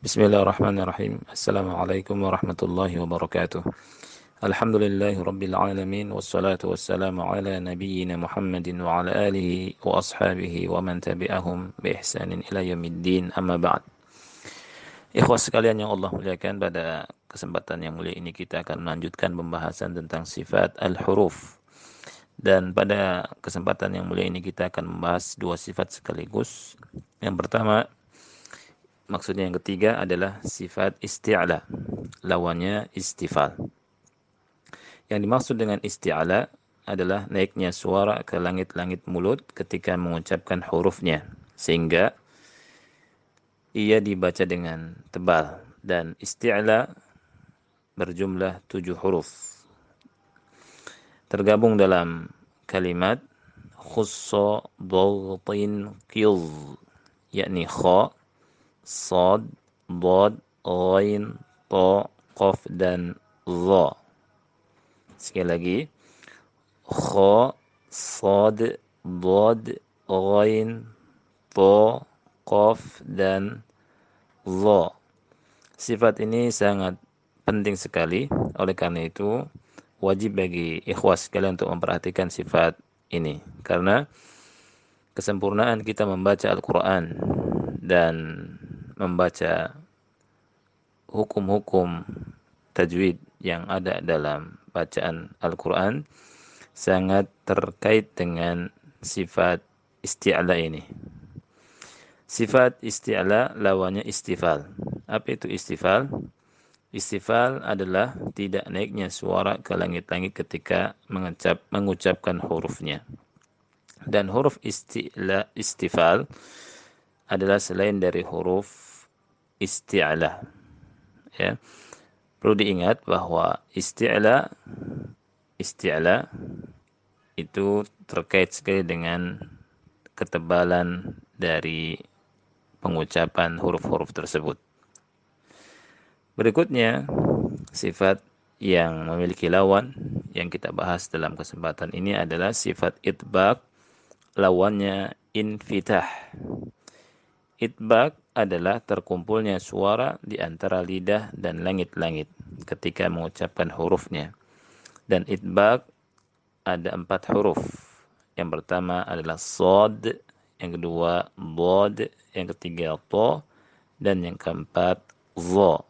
Bismillahirrahmanirrahim. Assalamualaikum warahmatullahi wabarakatuh. Alhamdulillahi rabbil alamin wassalatu wassalamu ala nabiyyina Muhammadin wa ala alihi wa ashabihi wa man tabi'ahum bi ihsanin ila yaumiddin amma ba'd. Ikhwas sekalian yang Allah muliakan pada kesempatan yang mulia ini kita akan melanjutkan pembahasan tentang sifat al-huruf. Dan pada kesempatan yang mulia ini kita akan membahas dua sifat sekaligus. Yang pertama Maksudnya yang ketiga adalah sifat isti'ala. Lawannya istifal. Yang dimaksud dengan isti'ala adalah naiknya suara ke langit-langit mulut ketika mengucapkan hurufnya. Sehingga ia dibaca dengan tebal. Dan isti'ala berjumlah tujuh huruf. Tergabung dalam kalimat khussa dhaghtin qidh yakni kha Sod, Bod, Ghain, To, Qaf, dan Za. Sekali lagi. Kha, Sod, Bod, Ghain, To, Qaf, dan Za. Sifat ini sangat penting sekali. Oleh karena itu, wajib bagi ikhwas sekalian untuk memperhatikan sifat ini. Karena kesempurnaan kita membaca Al-Quran dan membaca hukum-hukum tajwid yang ada dalam bacaan Al-Quran sangat terkait dengan sifat isti'ala ini. Sifat isti'ala lawannya istifal. Apa itu istifal? Istifal adalah tidak naiknya suara ke langit-langit ketika mengucap, mengucapkan hurufnya. Dan huruf isti'la, istifal adalah selain dari huruf isti'la. Ya. Perlu diingat bahwa isti'la isti'la itu terkait sekali dengan ketebalan dari pengucapan huruf-huruf tersebut. Berikutnya, sifat yang memiliki lawan yang kita bahas dalam kesempatan ini adalah sifat itbaq lawannya infitah. Itbaq adalah terkumpulnya suara di antara lidah dan langit-langit ketika mengucapkan hurufnya. Dan itbaq ada empat huruf. Yang pertama adalah sod, yang kedua bod, yang ketiga to, dan yang keempat zo.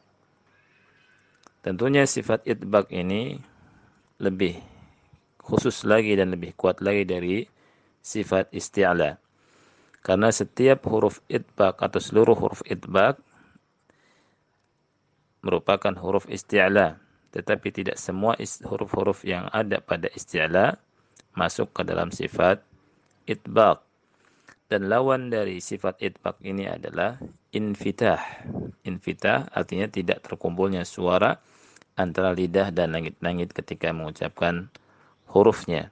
Tentunya sifat itbaq ini lebih khusus lagi dan lebih kuat lagi dari sifat isti'la. Karena setiap huruf itbaq atau seluruh huruf itbaq merupakan huruf isti'la. Tetapi tidak semua huruf-huruf yang ada pada isti'la masuk ke dalam sifat itbaq. Dan lawan dari sifat itbaq ini adalah infitah. Infitah artinya tidak terkumpulnya suara antara lidah dan langit-langit ketika mengucapkan hurufnya.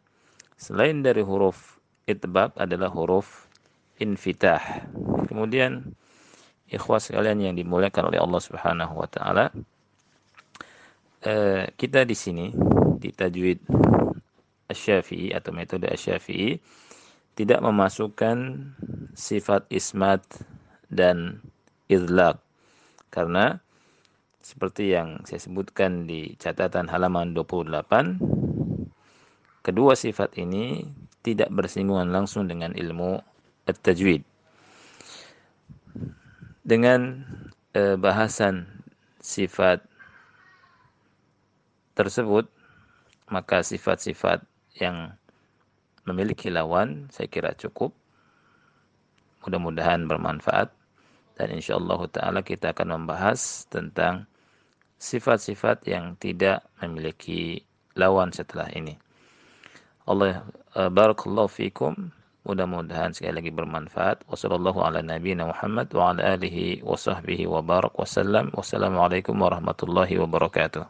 Selain dari huruf itbaq adalah huruf infitah. Kemudian ikhwas sekalian yang dimuliakan oleh Allah Subhanahu wa taala, eh, kita di sini di tajwid Asy-Syafi'i atau metode Asy-Syafi'i tidak memasukkan sifat ismat dan idlaq karena seperti yang saya sebutkan di catatan halaman 28 kedua sifat ini tidak bersinggungan langsung dengan ilmu at-tajwid. Dengan uh, bahasan sifat tersebut, maka sifat-sifat yang memiliki lawan saya kira cukup. Mudah-mudahan bermanfaat dan insyaallah taala kita akan membahas tentang sifat-sifat yang tidak memiliki lawan setelah ini. Allah uh, barakallahu fikum Mudah-mudahan sekali lagi bermanfaat. Wassallallahu ala nabiyina Muhammad wa ala alihi wa sahbihi wa barak wasallam. Wassalamualaikum warahmatullahi wabarakatuh.